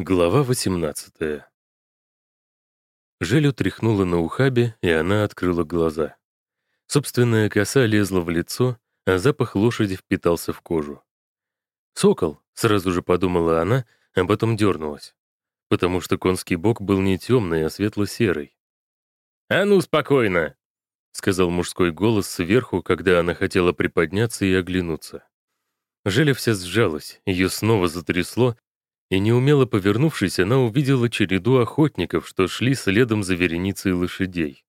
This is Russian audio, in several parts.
Глава 18 Желю тряхнула на ухабе, и она открыла глаза. Собственная коса лезла в лицо, а запах лошади впитался в кожу. «Сокол», — сразу же подумала она, а потом дернулась, потому что конский бок был не темный, а светло-серый. «А ну, спокойно!» — сказал мужской голос сверху, когда она хотела приподняться и оглянуться. Желя вся сжалась, ее снова затрясло, и, неумело повернувшись, она увидела череду охотников, что шли следом за вереницей лошадей.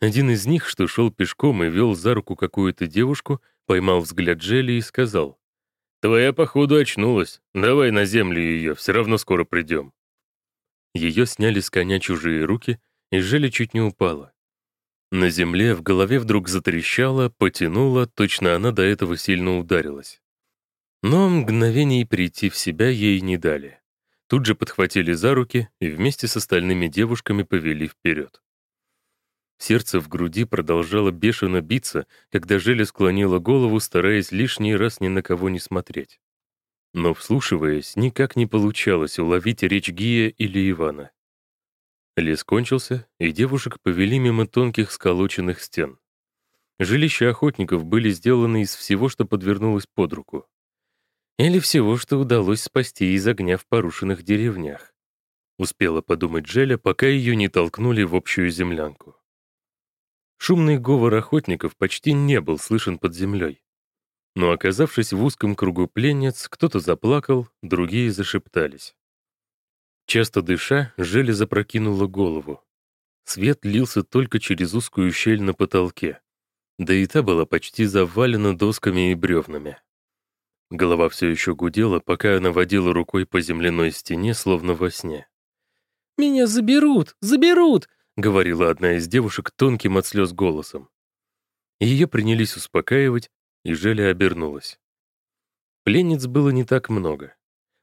Один из них, что шел пешком и вел за руку какую-то девушку, поймал взгляд Джелли и сказал, «Твоя, походу, очнулась. Давай на землю ее, все равно скоро придем». Ее сняли с коня чужие руки, и Желли чуть не упала. На земле в голове вдруг затрещало, потянуло, точно она до этого сильно ударилась. Но мгновений прийти в себя ей не дали. Тут же подхватили за руки и вместе с остальными девушками повели вперед. Сердце в груди продолжало бешено биться, когда Желя склонила голову, стараясь лишний раз ни на кого не смотреть. Но, вслушиваясь, никак не получалось уловить речь Гия или Ивана. Лес кончился, и девушек повели мимо тонких сколоченных стен. Жилища охотников были сделаны из всего, что подвернулось под руку. Или всего, что удалось спасти из огня в порушенных деревнях. Успела подумать Джеля, пока ее не толкнули в общую землянку. Шумный говор охотников почти не был слышен под землей. Но, оказавшись в узком кругу пленниц, кто-то заплакал, другие зашептались. Часто дыша, Желя запрокинула голову. Свет лился только через узкую щель на потолке. Да и та была почти завалена досками и бревнами. Голова все еще гудела, пока она водила рукой по земляной стене, словно во сне. «Меня заберут! Заберут!» — говорила одна из девушек тонким от слез голосом. Ее принялись успокаивать, и Желя обернулась. Пленниц было не так много.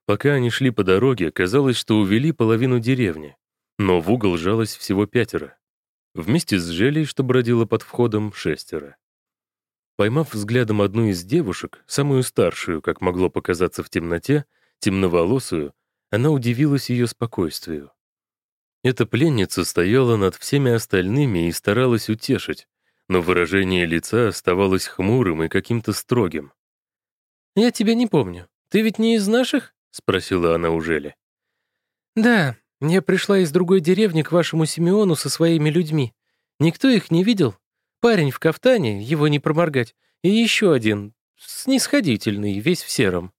Пока они шли по дороге, казалось, что увели половину деревни, но в угол жалось всего пятеро. Вместе с Желей, что бродила под входом, шестеро. Поймав взглядом одну из девушек, самую старшую, как могло показаться в темноте, темноволосую, она удивилась ее спокойствию. Эта пленница стояла над всеми остальными и старалась утешить, но выражение лица оставалось хмурым и каким-то строгим. «Я тебя не помню. Ты ведь не из наших?» — спросила она у. «Да, я пришла из другой деревни к вашему Симеону со своими людьми. Никто их не видел?» Парень в кафтане, его не проморгать, и еще один, снисходительный, весь в сером.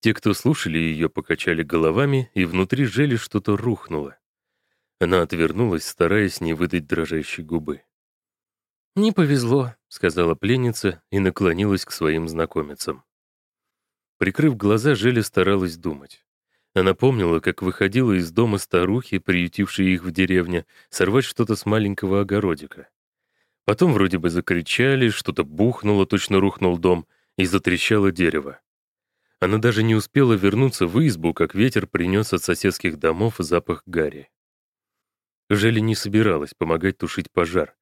Те, кто слушали ее, покачали головами, и внутри жели что-то рухнуло. Она отвернулась, стараясь не выдать дрожащей губы. «Не повезло», — сказала пленница и наклонилась к своим знакомицам. Прикрыв глаза, Желя старалась думать. Она помнила, как выходила из дома старухи, приютившей их в деревне, сорвать что-то с маленького огородика. Потом вроде бы закричали, что-то бухнуло, точно рухнул дом, и затрещало дерево. Она даже не успела вернуться в избу, как ветер принес от соседских домов запах гари. Жели не собиралась помогать тушить пожар,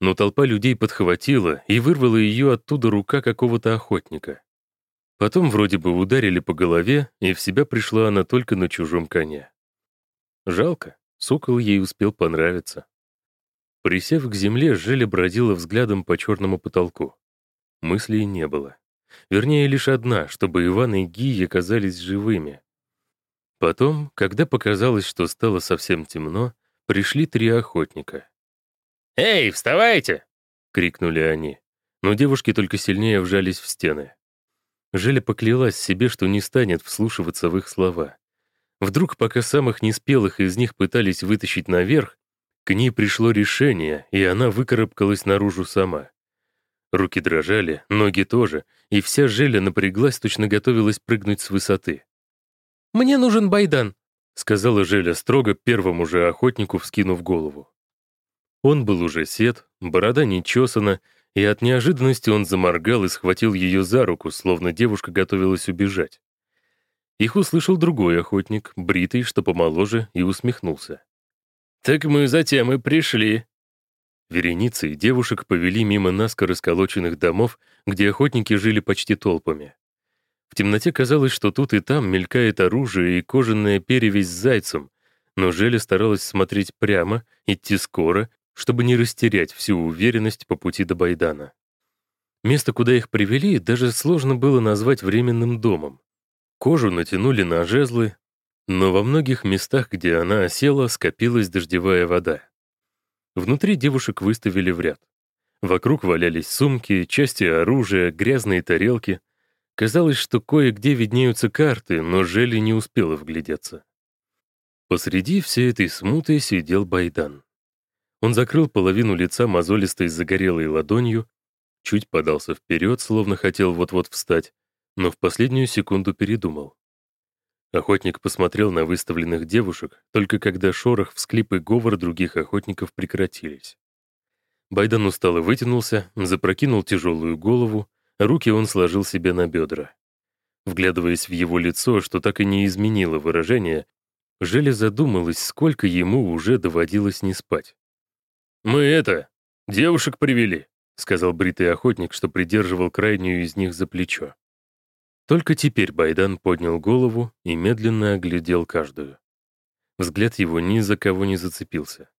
но толпа людей подхватила и вырвала ее оттуда рука какого-то охотника. Потом вроде бы ударили по голове, и в себя пришла она только на чужом коне. Жалко, сокол ей успел понравиться. Присев к земле, Желя бродила взглядом по черному потолку. Мыслей не было. Вернее, лишь одна, чтобы Иван и Гий оказались живыми. Потом, когда показалось, что стало совсем темно, пришли три охотника. «Эй, вставайте!» — крикнули они. Но девушки только сильнее вжались в стены. Желя поклялась себе, что не станет вслушиваться в их слова. Вдруг, пока самых неспелых из них пытались вытащить наверх, к ней пришло решение, и она выкарабкалась наружу сама. Руки дрожали, ноги тоже, и вся Желя напряглась, точно готовилась прыгнуть с высоты. «Мне нужен байдан», — сказала Желя строго первому же охотнику, вскинув голову. Он был уже сед, борода не чесана, и от неожиданности он заморгал и схватил ее за руку, словно девушка готовилась убежать. Их услышал другой охотник, бритый, что помоложе, и усмехнулся. «Так мы затем и пришли». Вереницы девушек повели мимо наскоро сколоченных домов, где охотники жили почти толпами. В темноте казалось, что тут и там мелькает оружие и кожаная перевязь с зайцем, но Желя старалась смотреть прямо, идти скоро, чтобы не растерять всю уверенность по пути до Байдана. Место, куда их привели, даже сложно было назвать временным домом. Кожу натянули на жезлы, но во многих местах, где она осела, скопилась дождевая вода. Внутри девушек выставили в ряд. Вокруг валялись сумки, части оружия, грязные тарелки. Казалось, что кое-где виднеются карты, но Жели не успела вглядеться. Посреди всей этой смуты сидел Байдан. Он закрыл половину лица мозолистой загорелой ладонью, чуть подался вперед, словно хотел вот-вот встать, но в последнюю секунду передумал. Охотник посмотрел на выставленных девушек, только когда шорох, всклип и говор других охотников прекратились. Байдан устало вытянулся, запрокинул тяжелую голову, руки он сложил себе на бедра. Вглядываясь в его лицо, что так и не изменило выражение, Желя задумалась, сколько ему уже доводилось не спать. «Мы это, девушек привели», — сказал бритый охотник, что придерживал крайнюю из них за плечо. Только теперь Байдан поднял голову и медленно оглядел каждую. Взгляд его ни за кого не зацепился.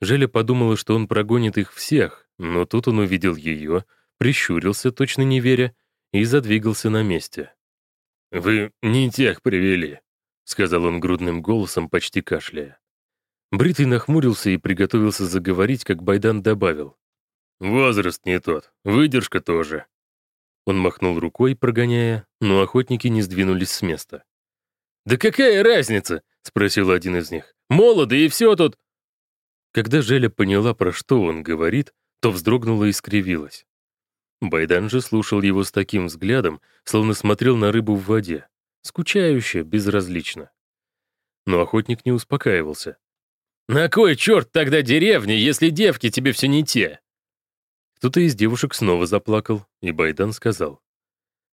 Желя подумала, что он прогонит их всех, но тут он увидел ее, прищурился, точно не веря, и задвигался на месте. «Вы не тех привели», — сказал он грудным голосом, почти кашляя. Бритый нахмурился и приготовился заговорить, как Байдан добавил. «Возраст не тот, выдержка тоже. Он махнул рукой, прогоняя, но охотники не сдвинулись с места. «Да какая разница?» — спросил один из них. «Молоды, и все тут...» Когда Желя поняла, про что он говорит, то вздрогнула и скривилась. Байдан же слушал его с таким взглядом, словно смотрел на рыбу в воде. Скучающе, безразлично. Но охотник не успокаивался. «На кой черт тогда деревня, если девки тебе все не те?» Кто-то из девушек снова заплакал, и Байдан сказал,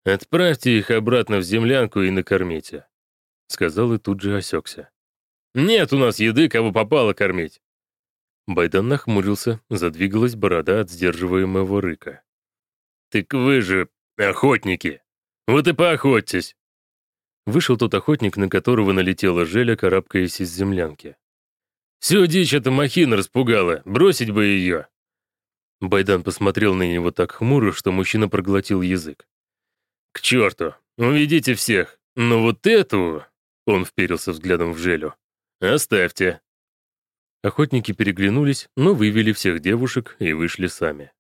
«Отправьте их обратно в землянку и накормите», — сказал и тут же осекся. «Нет у нас еды, кого попало кормить». Байдан нахмурился, задвигалась борода от сдерживаемого рыка. «Так вы же охотники! Вот и поохотьтесь!» Вышел тот охотник, на которого налетела Желя, карабкаясь из землянки. «Всю дичь эта махина распугала, бросить бы ее!» Байдан посмотрел на него так хмуро, что мужчина проглотил язык. «К черту! Уведите всех! Но вот эту...» Он вперился взглядом в Желю. «Оставьте!» Охотники переглянулись, но вывели всех девушек и вышли сами.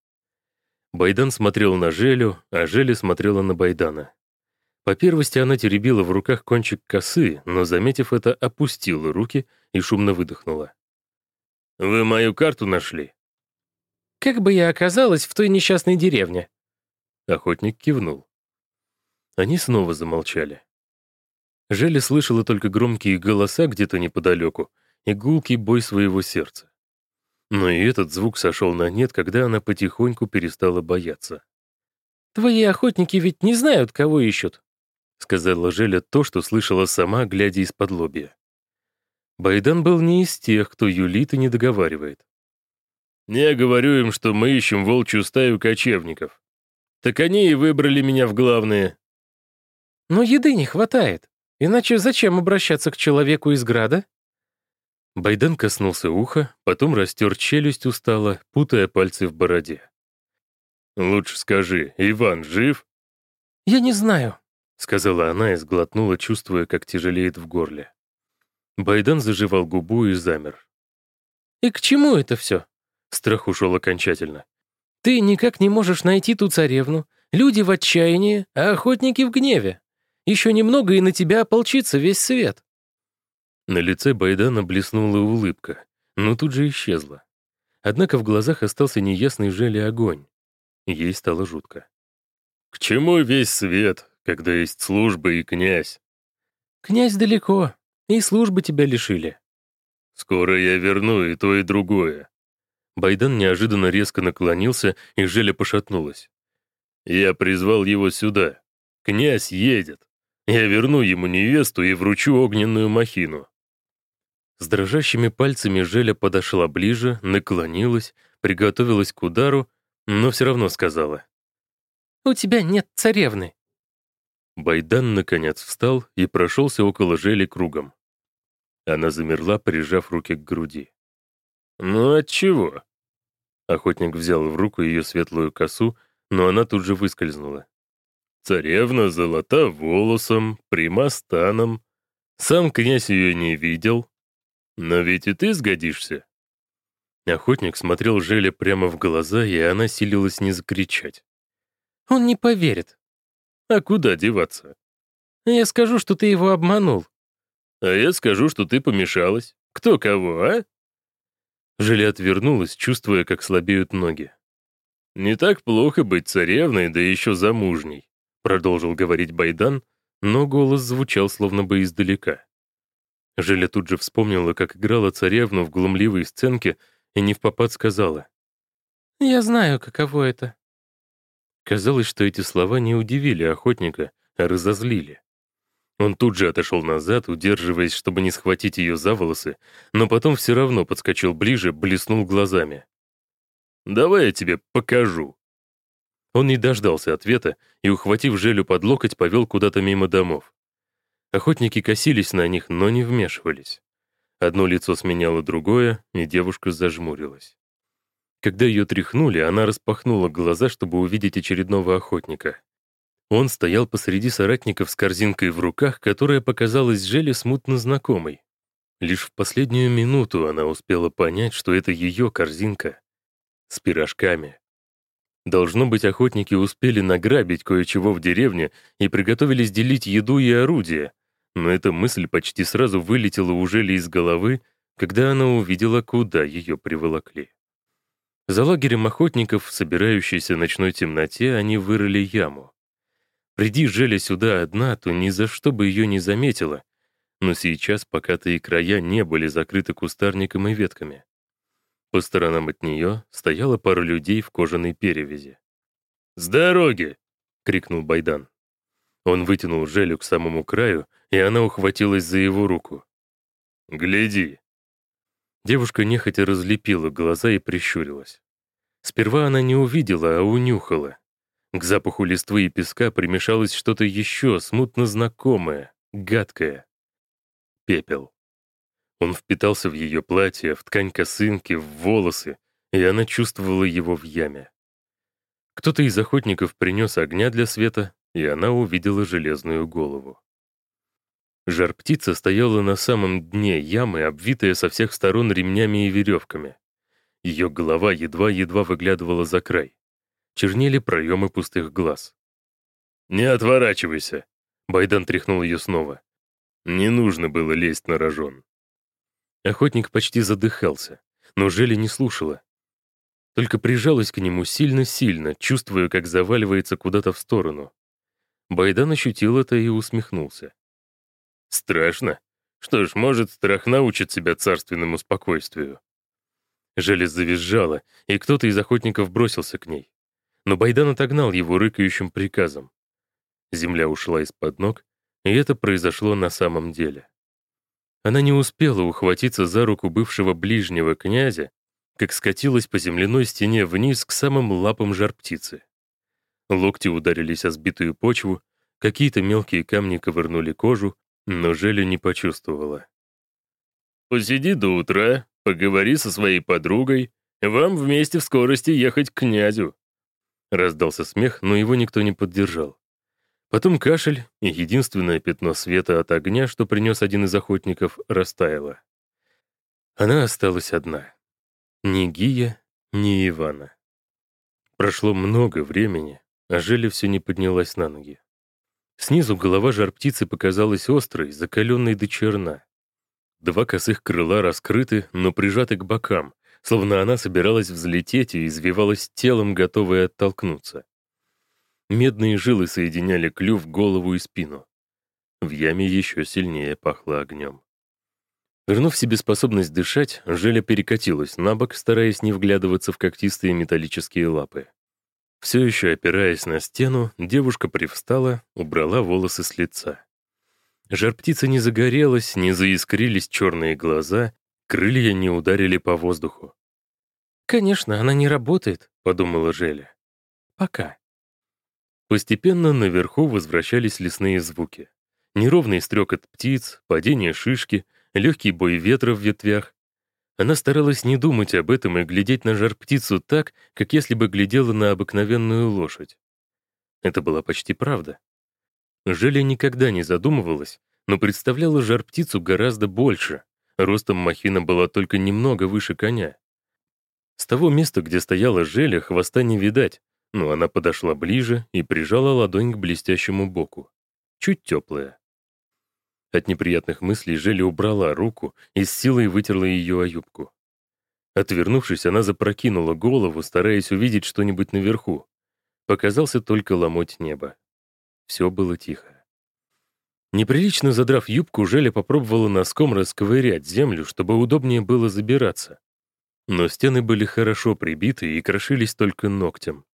Байдан смотрел на Желю, а Желя смотрела на Байдана. По первости она теребила в руках кончик косы, но, заметив это, опустила руки и шумно выдохнула. «Вы мою карту нашли?» Как бы я оказалась в той несчастной деревне?» Охотник кивнул. Они снова замолчали. Желли слышала только громкие голоса где-то неподалеку и гулкий бой своего сердца. Но и этот звук сошел на нет, когда она потихоньку перестала бояться. «Твои охотники ведь не знают, кого ищут», — сказала Желя то, что слышала сама, глядя из-под лобья. Байдан был не из тех, кто юлит и не договаривает. Я говорю им, что мы ищем волчью стаю кочевников. Так они и выбрали меня в главные. Но еды не хватает. Иначе зачем обращаться к человеку из града? Байден коснулся уха, потом растер челюсть устало, путая пальцы в бороде. «Лучше скажи, Иван жив?» «Я не знаю», — сказала она и сглотнула, чувствуя, как тяжелеет в горле. Байдан заживал губу и замер. «И к чему это все?» Страх ушел окончательно. «Ты никак не можешь найти ту царевну. Люди в отчаянии, а охотники в гневе. Еще немного, и на тебя ополчится весь свет». На лице Байдана блеснула улыбка, но тут же исчезла. Однако в глазах остался неясный жели огонь. Ей стало жутко. «К чему весь свет, когда есть служба и князь?» «Князь далеко, и службы тебя лишили». «Скоро я верну и то, и другое. Байдан неожиданно резко наклонился, и Желя пошатнулась. «Я призвал его сюда. Князь едет. Я верну ему невесту и вручу огненную махину». С дрожащими пальцами Желя подошла ближе, наклонилась, приготовилась к удару, но все равно сказала. «У тебя нет царевны». Байдан, наконец, встал и прошелся около Жели кругом. Она замерла, прижав руки к груди. «Ну, отчего?» Охотник взял в руку ее светлую косу, но она тут же выскользнула. «Царевна золота волосом, пряма станом. Сам князь ее не видел. Но ведь и ты сгодишься». Охотник смотрел Желе прямо в глаза, и она силилась не закричать. «Он не поверит». «А куда деваться?» «Я скажу, что ты его обманул». «А я скажу, что ты помешалась. Кто кого, а?» Желе отвернулась, чувствуя, как слабеют ноги. «Не так плохо быть царевной, да еще замужней», продолжил говорить Байдан, но голос звучал словно бы издалека. Желя тут же вспомнила, как играла царевну в глумливой сценке и не в попад сказала. «Я знаю, каково это». Казалось, что эти слова не удивили охотника, а разозлили. Он тут же отошел назад, удерживаясь, чтобы не схватить ее за волосы, но потом все равно подскочил ближе, блеснул глазами. «Давай я тебе покажу». Он не дождался ответа и, ухватив Желю под локоть, повел куда-то мимо домов. Охотники косились на них, но не вмешивались. Одно лицо сменяло другое, и девушка зажмурилась. Когда ее тряхнули, она распахнула глаза, чтобы увидеть очередного охотника. Он стоял посреди соратников с корзинкой в руках, которая показалась Желе смутно знакомой. Лишь в последнюю минуту она успела понять, что это ее корзинка с пирожками. Должно быть, охотники успели награбить кое-чего в деревне и приготовились делить еду и орудия, но эта мысль почти сразу вылетела у Жели из головы, когда она увидела, куда ее приволокли. За лагерем охотников в собирающейся ночной темноте они вырыли яму. Приди Желя сюда одна, то ни за что бы ее не заметила, но сейчас пока-то края не были закрыты кустарником и ветками. По сторонам от нее стояла пара людей в кожаной перевязи. «С дороги!» — крикнул Байдан. Он вытянул Желю к самому краю, и она ухватилась за его руку. «Гляди!» Девушка нехотя разлепила глаза и прищурилась. Сперва она не увидела, а унюхала. К запаху листвы и песка примешалось что-то еще смутно знакомое, гадкое. Пепел. Он впитался в ее платье, в ткань косынки, в волосы, и она чувствовала его в яме. Кто-то из охотников принес огня для света, и она увидела железную голову. Жар-птица стояла на самом дне ямы, обвитая со всех сторон ремнями и веревками. Ее голова едва-едва выглядывала за край. Чернели проемы пустых глаз. «Не отворачивайся!» Байдан тряхнул ее снова. «Не нужно было лезть на рожон». Охотник почти задыхался, но Желя не слушала. Только прижалась к нему сильно-сильно, чувствуя, как заваливается куда-то в сторону. Байдан ощутил это и усмехнулся. «Страшно? Что ж, может, страх научит себя царственному спокойствию». Желез завизжала, и кто-то из охотников бросился к ней. Но Байдан отогнал его рыкающим приказом. Земля ушла из-под ног, и это произошло на самом деле. Она не успела ухватиться за руку бывшего ближнего князя, как скатилась по земляной стене вниз к самым лапам жар-птицы. Локти ударились о сбитую почву, какие-то мелкие камни ковырнули кожу, но Желя не почувствовала. «Посиди до утра, поговори со своей подругой, вам вместе в скорости ехать к князю». Раздался смех, но его никто не поддержал. Потом кашель, и единственное пятно света от огня, что принес один из охотников, растаяло. Она осталась одна. Ни Гия, ни Ивана. Прошло много времени, а Желя все не поднялась на ноги. Снизу голова жар-птицы показалась острой, закаленной до черна. Два косых крыла раскрыты, но прижаты к бокам, словно она собиралась взлететь и извивалась телом, готовая оттолкнуться. Медные жилы соединяли клюв, голову и спину. В яме еще сильнее пахло огнем. Вернув себе способность дышать, Желя перекатилась на бок, стараясь не вглядываться в когтистые металлические лапы. Все еще опираясь на стену, девушка привстала, убрала волосы с лица. Жар-птица не загорелась, не заискрились черные глаза, крылья не ударили по воздуху. «Конечно, она не работает», — подумала Желя. «Пока». Постепенно наверху возвращались лесные звуки. Неровный стрекот птиц, падение шишки, легкий бой ветра в ветвях. Она старалась не думать об этом и глядеть на жар-птицу так, как если бы глядела на обыкновенную лошадь. Это была почти правда. Желя никогда не задумывалась, но представляла жар-птицу гораздо больше. Ростом махина была только немного выше коня. С того места, где стояла Желя, хвоста не видать, но она подошла ближе и прижала ладонь к блестящему боку. Чуть теплая. От неприятных мыслей Желя убрала руку и с силой вытерла ее о юбку. Отвернувшись, она запрокинула голову, стараясь увидеть что-нибудь наверху. Показался только ломоть неба. Все было тихо. Неприлично задрав юбку, Желя попробовала носком расковырять землю, чтобы удобнее было забираться. Но стены были хорошо прибиты и крошились только ногтем.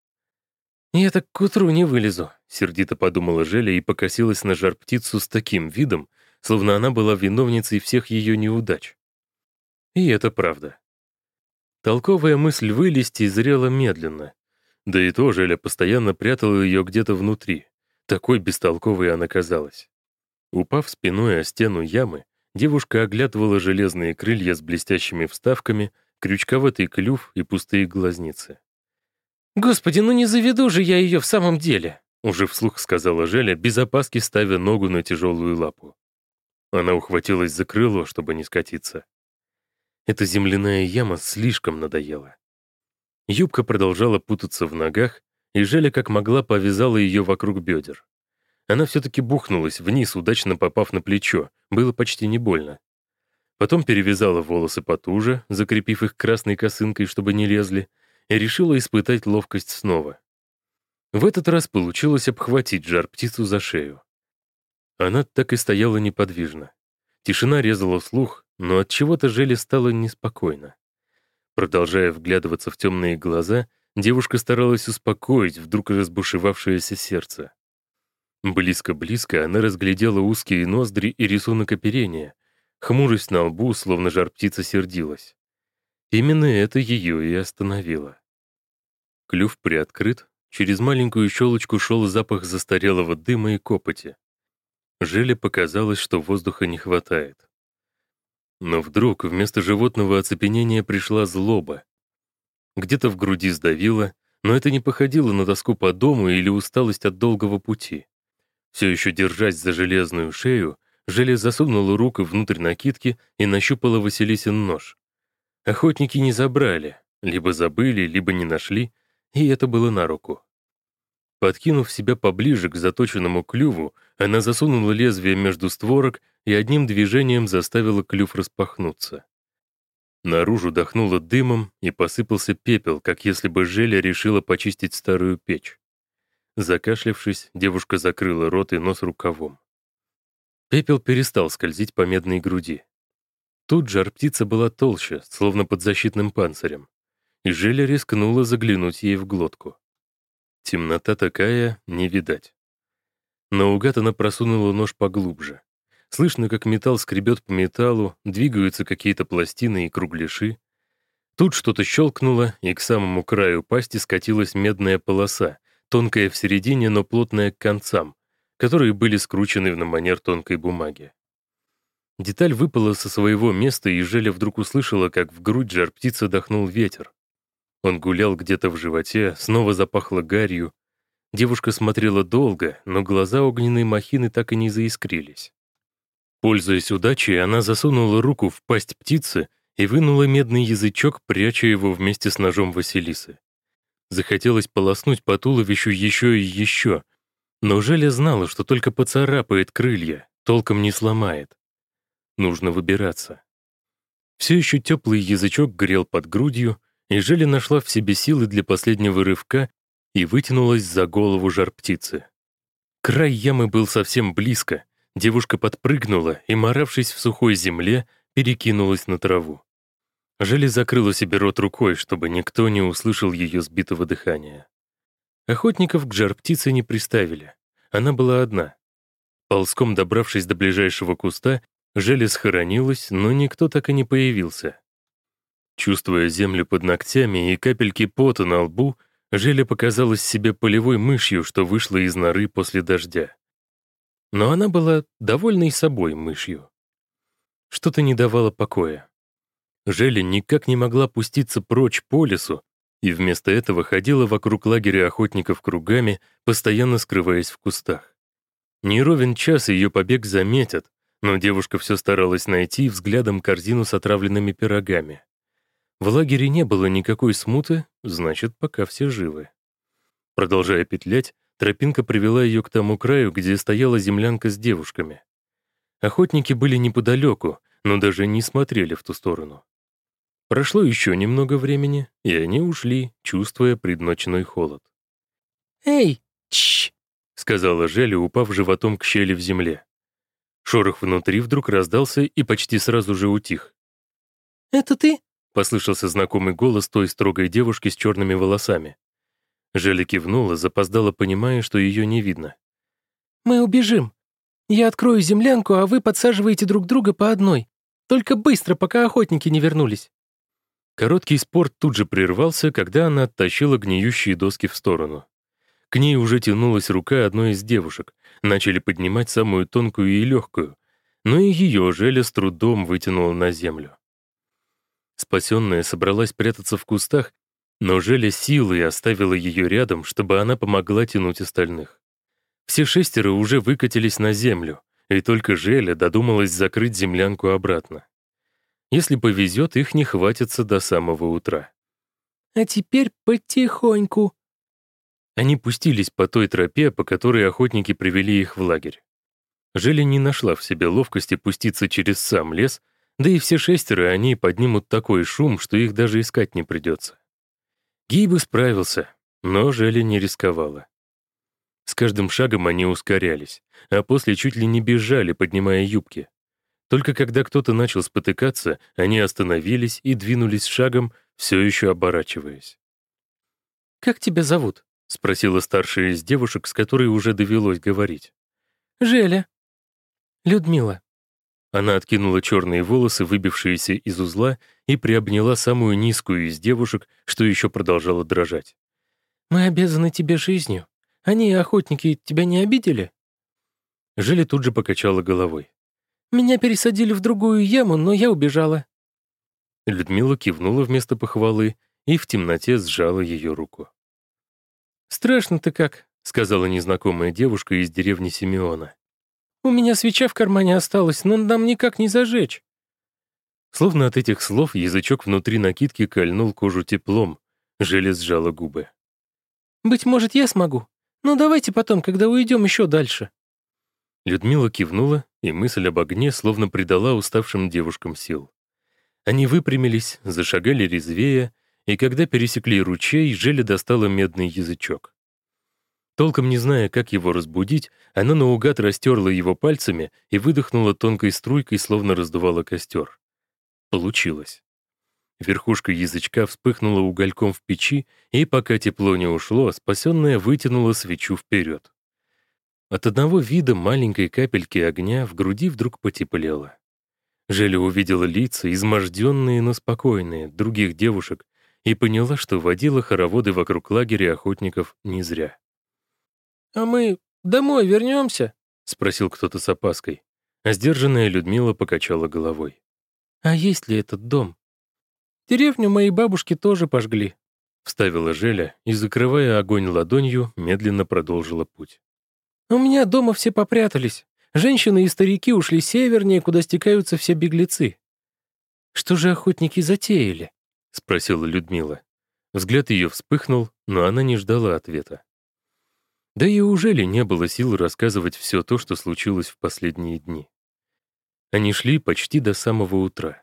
«Я так к утру не вылезу», — сердито подумала Желя и покосилась на жар-птицу с таким видом, словно она была виновницей всех ее неудач. И это правда. Толковая мысль вылезти зрела медленно. Да и то Желя постоянно прятала ее где-то внутри. Такой бестолковой она казалась. Упав спиной о стену ямы, девушка оглядывала железные крылья с блестящими вставками, крючковатый клюв и пустые глазницы. «Господи, ну не заведу же я ее в самом деле!» Уже вслух сказала Желя, без опаски ставя ногу на тяжелую лапу. Она ухватилась за крыло, чтобы не скатиться. Эта земляная яма слишком надоела. Юбка продолжала путаться в ногах, и Желя как могла повязала ее вокруг бедер. Она все-таки бухнулась вниз, удачно попав на плечо, было почти не больно. Потом перевязала волосы потуже, закрепив их красной косынкой, чтобы не лезли, и решила испытать ловкость снова. В этот раз получилось обхватить жар-птицу за шею. Она так и стояла неподвижно. Тишина резала слух, но от чего то Желе стало неспокойно. Продолжая вглядываться в темные глаза, девушка старалась успокоить вдруг разбушевавшееся сердце. Близко-близко она разглядела узкие ноздри и рисунок оперения, хмурясь на лбу, словно жар-птица сердилась. Именно это ее и остановило. Клюв приоткрыт, через маленькую щелочку шел запах застарелого дыма и копоти. Желе показалось, что воздуха не хватает. Но вдруг вместо животного оцепенения пришла злоба. Где-то в груди сдавило, но это не походило на тоску по дому или усталость от долгого пути. Все еще держась за железную шею, Желе засунула руку внутрь накидки и нащупала Василисин нож. Охотники не забрали, либо забыли, либо не нашли, и это было на руку. Подкинув себя поближе к заточенному клюву, она засунула лезвие между створок и одним движением заставила клюв распахнуться. Наружу дохнуло дымом и посыпался пепел, как если бы Желя решила почистить старую печь. Закашлявшись, девушка закрыла рот и нос рукавом. Пепел перестал скользить по медной груди. Тут жар птица была толще, словно под защитным панцирем, и Желя рискнула заглянуть ей в глотку. Темнота такая, не видать. Наугад она просунула нож поглубже. Слышно, как металл скребет по металлу, двигаются какие-то пластины и кругляши. Тут что-то щелкнуло, и к самому краю пасти скатилась медная полоса, тонкая в середине, но плотная к концам, которые были скручены на манер тонкой бумаги. Деталь выпала со своего места, и Желя вдруг услышала, как в грудь жар птицы дохнул ветер. Он гулял где-то в животе, снова запахло гарью. Девушка смотрела долго, но глаза огненной махины так и не заискрились. Пользуясь удачей, она засунула руку в пасть птицы и вынула медный язычок, пряча его вместе с ножом Василисы. Захотелось полоснуть по туловищу еще и еще, но Желя знала, что только поцарапает крылья, толком не сломает. Нужно выбираться. Все еще теплый язычок грел под грудью, и Желя нашла в себе силы для последнего рывка и вытянулась за голову жар-птицы. Край ямы был совсем близко. Девушка подпрыгнула и, моравшись в сухой земле, перекинулась на траву. Жели закрыла себе рот рукой, чтобы никто не услышал ее сбитого дыхания. Охотников к жар-птице не приставили. Она была одна. Ползком добравшись до ближайшего куста, Жели схоронилась, но никто так и не появился. Чувствуя землю под ногтями и капельки пота на лбу, Желя показалась себе полевой мышью, что вышла из норы после дождя. Но она была довольной собой мышью. Что-то не давало покоя. Желя никак не могла пуститься прочь по лесу, и вместо этого ходила вокруг лагеря охотников кругами, постоянно скрываясь в кустах. Не ровен час ее побег заметят, но девушка все старалась найти взглядом корзину с отравленными пирогами. В лагере не было никакой смуты, значит, пока все живы. Продолжая петлять, тропинка привела ее к тому краю, где стояла землянка с девушками. Охотники были неподалеку, но даже не смотрели в ту сторону. Прошло еще немного времени, и они ушли, чувствуя предночной холод. «Эй, чш!» — сказала Желя, упав животом к щели в земле. Шорох внутри вдруг раздался и почти сразу же утих. «Это ты?» — послышался знакомый голос той строгой девушки с черными волосами. Желя кивнула, запоздала, понимая, что ее не видно. «Мы убежим. Я открою землянку, а вы подсаживаете друг друга по одной. Только быстро, пока охотники не вернулись». Короткий спор тут же прервался, когда она оттащила гниющие доски в сторону. К ней уже тянулась рука одной из девушек, начали поднимать самую тонкую и легкую, но и ее Желя с трудом вытянула на землю. Спасенная собралась прятаться в кустах, но Желя силой оставила ее рядом, чтобы она помогла тянуть остальных. Все шестеро уже выкатились на землю, и только Желя додумалась закрыть землянку обратно. Если повезет, их не хватится до самого утра. «А теперь потихоньку». Они пустились по той тропе, по которой охотники привели их в лагерь. Желя не нашла в себе ловкости пуститься через сам лес, да и все шестеро они поднимут такой шум, что их даже искать не придется. Гей бы справился, но Желя не рисковала. С каждым шагом они ускорялись, а после чуть ли не бежали, поднимая юбки. Только когда кто-то начал спотыкаться, они остановились и двинулись шагом, все еще оборачиваясь. «Как тебя зовут?» — спросила старшая из девушек, с которой уже довелось говорить. «Желя». «Людмила», она откинула черные волосы, выбившиеся из узла, и приобняла самую низкую из девушек, что еще продолжала дрожать. «Мы обязаны тебе жизнью. Они, охотники, тебя не обидели?» Желя тут же покачала головой. «Меня пересадили в другую яму, но я убежала». Людмила кивнула вместо похвалы и в темноте сжала ее руку. «Страшно ты как», — сказала незнакомая девушка из деревни Симеона. У меня свеча в кармане осталась, но нам никак не зажечь». Словно от этих слов язычок внутри накидки кольнул кожу теплом, желез сжала губы. «Быть может, я смогу. Но давайте потом, когда уйдем еще дальше». Людмила кивнула, и мысль об огне словно придала уставшим девушкам сил. Они выпрямились, зашагали резвее, и когда пересекли ручей, Желя достала медный язычок. Толком не зная, как его разбудить, она наугад растерла его пальцами и выдохнула тонкой струйкой, словно раздувала костер. Получилось. Верхушка язычка вспыхнула угольком в печи, и пока тепло не ушло, спасенная вытянула свечу вперед. От одного вида маленькой капельки огня в груди вдруг потеплело. Желя увидела лица, изможденные, но спокойные, других девушек, и поняла, что водила хороводы вокруг лагеря охотников не зря. «А мы домой вернемся?» — спросил кто-то с опаской. А сдержанная Людмила покачала головой. «А есть ли этот дом?» «Деревню моей бабушки тоже пожгли», — вставила Желя и, закрывая огонь ладонью, медленно продолжила путь. «У меня дома все попрятались. Женщины и старики ушли севернее, куда стекаются все беглецы». «Что же охотники затеяли?» — спросила Людмила. Взгляд ее вспыхнул, но она не ждала ответа. Да и уже ли не было сил рассказывать все то, что случилось в последние дни? Они шли почти до самого утра.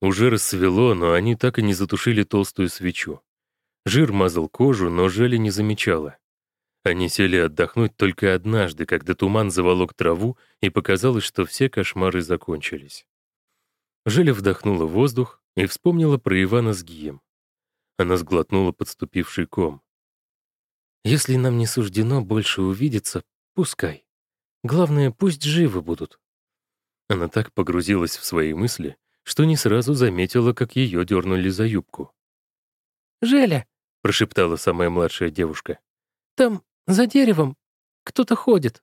Уже рассвело, но они так и не затушили толстую свечу. Жир мазал кожу, но Желя не замечала. Они сели отдохнуть только однажды, когда туман заволок траву, и показалось, что все кошмары закончились. Желя вдохнула воздух и вспомнила про Ивана с Гием. Она сглотнула подступивший ком. Если нам не суждено больше увидеться, пускай. Главное, пусть живы будут. Она так погрузилась в свои мысли, что не сразу заметила, как ее дернули за юбку. «Желя, — прошептала самая младшая девушка. «Там, за деревом, кто-то ходит».